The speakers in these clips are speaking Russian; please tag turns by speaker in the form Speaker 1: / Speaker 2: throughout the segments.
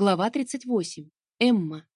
Speaker 1: Глава 38. Эмма.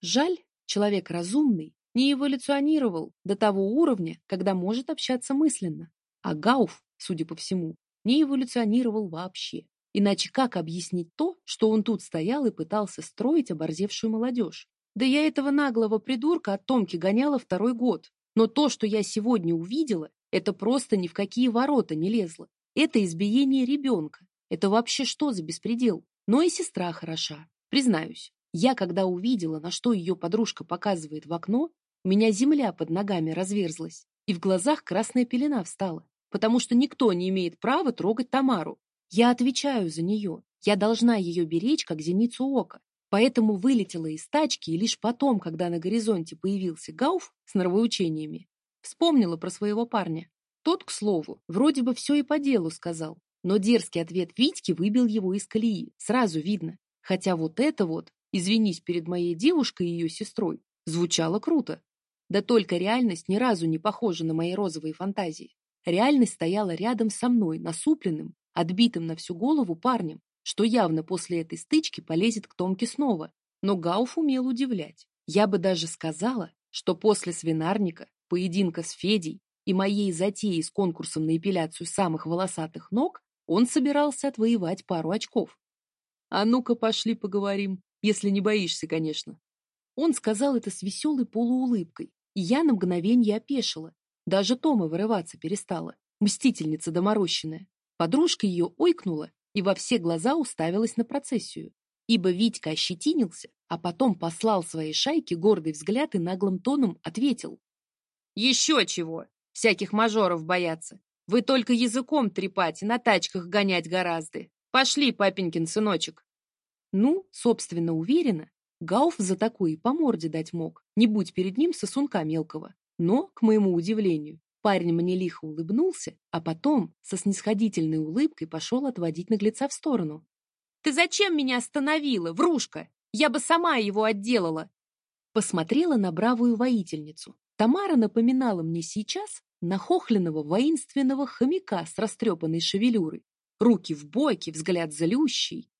Speaker 1: Жаль, человек разумный не эволюционировал до того уровня, когда может общаться мысленно. А Гауф, судя по всему, не эволюционировал вообще. Иначе как объяснить то, что он тут стоял и пытался строить оборзевшую молодежь? Да я этого наглого придурка от Томки гоняла второй год. Но то, что я сегодня увидела, это просто ни в какие ворота не лезло. Это избиение ребенка. Это вообще что за беспредел? Но и сестра хороша. Признаюсь, я, когда увидела, на что ее подружка показывает в окно, у меня земля под ногами разверзлась, и в глазах красная пелена встала, потому что никто не имеет права трогать Тамару. Я отвечаю за нее. Я должна ее беречь, как зеницу ока. Поэтому вылетела из тачки, и лишь потом, когда на горизонте появился Гауф с нравоучениями, вспомнила про своего парня. Тот, к слову, вроде бы все и по делу сказал, но дерзкий ответ Витьки выбил его из колеи, сразу видно. Хотя вот это вот, извинись перед моей девушкой и ее сестрой, звучало круто. Да только реальность ни разу не похожа на мои розовые фантазии. Реальность стояла рядом со мной, насупленным, отбитым на всю голову парнем, что явно после этой стычки полезет к Томке снова. Но Гауф умел удивлять. Я бы даже сказала, что после свинарника, поединка с Федей и моей затеи с конкурсом на эпиляцию самых волосатых ног он собирался отвоевать пару очков. «А ну-ка, пошли поговорим, если не боишься, конечно». Он сказал это с веселой полуулыбкой, и я на мгновение опешила. Даже Тома вырываться перестала, мстительница доморощенная. Подружка ее ойкнула и во все глаза уставилась на процессию, ибо Витька ощетинился, а потом послал своей шайке гордый взгляд и наглым тоном ответил. «Еще чего! Всяких мажоров боятся! Вы только языком трепать и на тачках гонять гораздо. Пошли, папенькин сыночек. Ну, собственно, уверена, Гауф за такое по морде дать мог, не будь перед ним сосунка мелкого. Но, к моему удивлению, парень мне лихо улыбнулся, а потом со снисходительной улыбкой пошел отводить наглеца в сторону. «Ты зачем меня остановила, врушка? Я бы сама его отделала!» Посмотрела на бравую воительницу. Тамара напоминала мне сейчас нахохленного воинственного хомяка с растрепанной шевелюрой, руки в боки, взгляд залющий.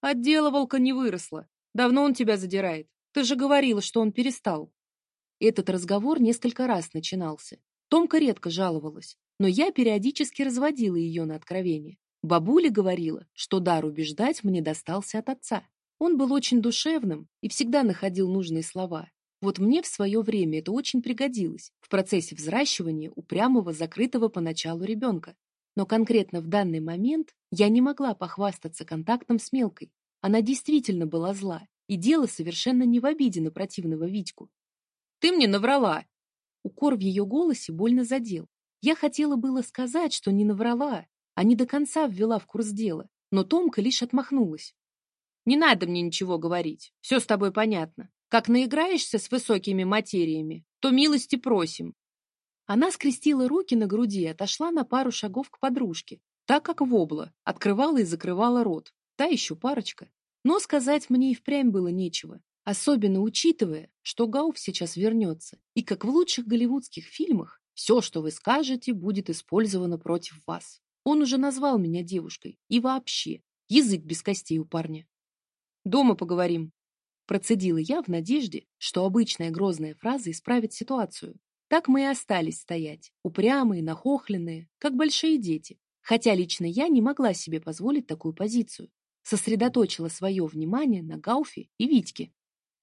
Speaker 1: Отдела волка не выросла. Давно он тебя задирает. Ты же говорила, что он перестал. Этот разговор несколько раз начинался. Томка редко жаловалась, но я периодически разводила ее на откровение. Бабуля говорила, что дар убеждать мне достался от отца. Он был очень душевным и всегда находил нужные слова, вот мне в свое время это очень пригодилось в процессе взращивания упрямого, закрытого поначалу ребенка. Но конкретно в данный момент я не могла похвастаться контактом с мелкой. Она действительно была зла, и дело совершенно не в обиде на противного Витьку. «Ты мне наврала!» Укор в ее голосе больно задел. Я хотела было сказать, что не наврала, а не до конца ввела в курс дела, но Томка лишь отмахнулась. «Не надо мне ничего говорить, все с тобой понятно. Как наиграешься с высокими материями, то милости просим. Она скрестила руки на груди и отошла на пару шагов к подружке, так как вобла, открывала и закрывала рот. Та еще парочка. Но сказать мне и впрямь было нечего, особенно учитывая, что Гауф сейчас вернется, и как в лучших голливудских фильмах, все, что вы скажете, будет использовано против вас. Он уже назвал меня девушкой. И вообще, язык без костей у парня. Дома поговорим, Процедила я в надежде, что обычная грозная фраза исправит ситуацию. Так мы и остались стоять, упрямые, нахохленные, как большие дети. Хотя лично я не могла себе позволить такую позицию. Сосредоточила свое внимание на Гауфе и Витьке.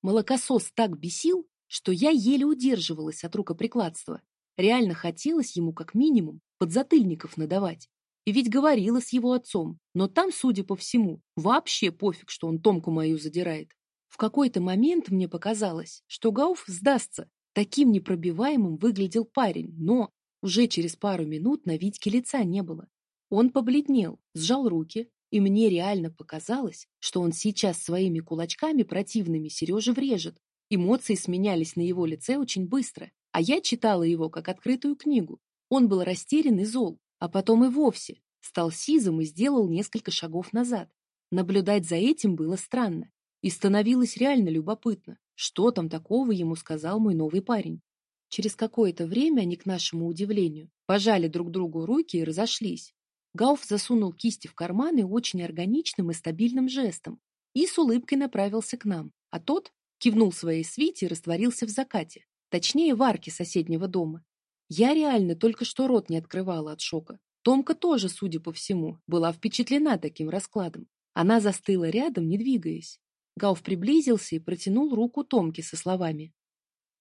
Speaker 1: Молокосос так бесил, что я еле удерживалась от рукоприкладства. Реально хотелось ему как минимум подзатыльников надавать. И ведь говорила с его отцом, но там, судя по всему, вообще пофиг, что он Томку мою задирает. В какой-то момент мне показалось, что Гауф сдастся. Таким непробиваемым выглядел парень, но уже через пару минут на Витьке лица не было. Он побледнел, сжал руки, и мне реально показалось, что он сейчас своими кулачками противными Сереже врежет. Эмоции сменялись на его лице очень быстро, а я читала его как открытую книгу. Он был растерян и зол, а потом и вовсе стал сизым и сделал несколько шагов назад. Наблюдать за этим было странно. И становилось реально любопытно, что там такого ему сказал мой новый парень. Через какое-то время они, к нашему удивлению, пожали друг другу руки и разошлись. Гауф засунул кисти в карманы очень органичным и стабильным жестом, и с улыбкой направился к нам, а тот кивнул своей свите и растворился в закате, точнее в арке соседнего дома. Я реально только что рот не открывала от шока. Томка тоже, судя по всему, была впечатлена таким раскладом. Она застыла рядом, не двигаясь. Гауф приблизился и протянул руку Томке со словами.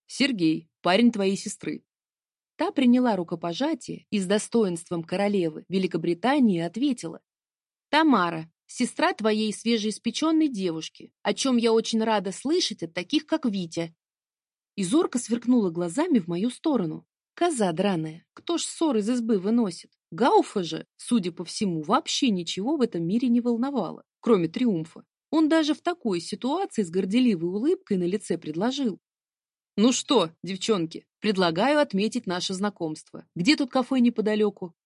Speaker 1: «Сергей, парень твоей сестры». Та приняла рукопожатие и с достоинством королевы Великобритании ответила. «Тамара, сестра твоей свежеиспеченной девушки, о чем я очень рада слышать от таких, как Витя». И зорко сверкнула глазами в мою сторону. Коза драная, кто ж ссор из избы выносит? Гауфа же, судя по всему, вообще ничего в этом мире не волновало, кроме триумфа. Он даже в такой ситуации с горделивой улыбкой на лице предложил. «Ну что, девчонки, предлагаю отметить наше знакомство. Где тут кафе неподалеку?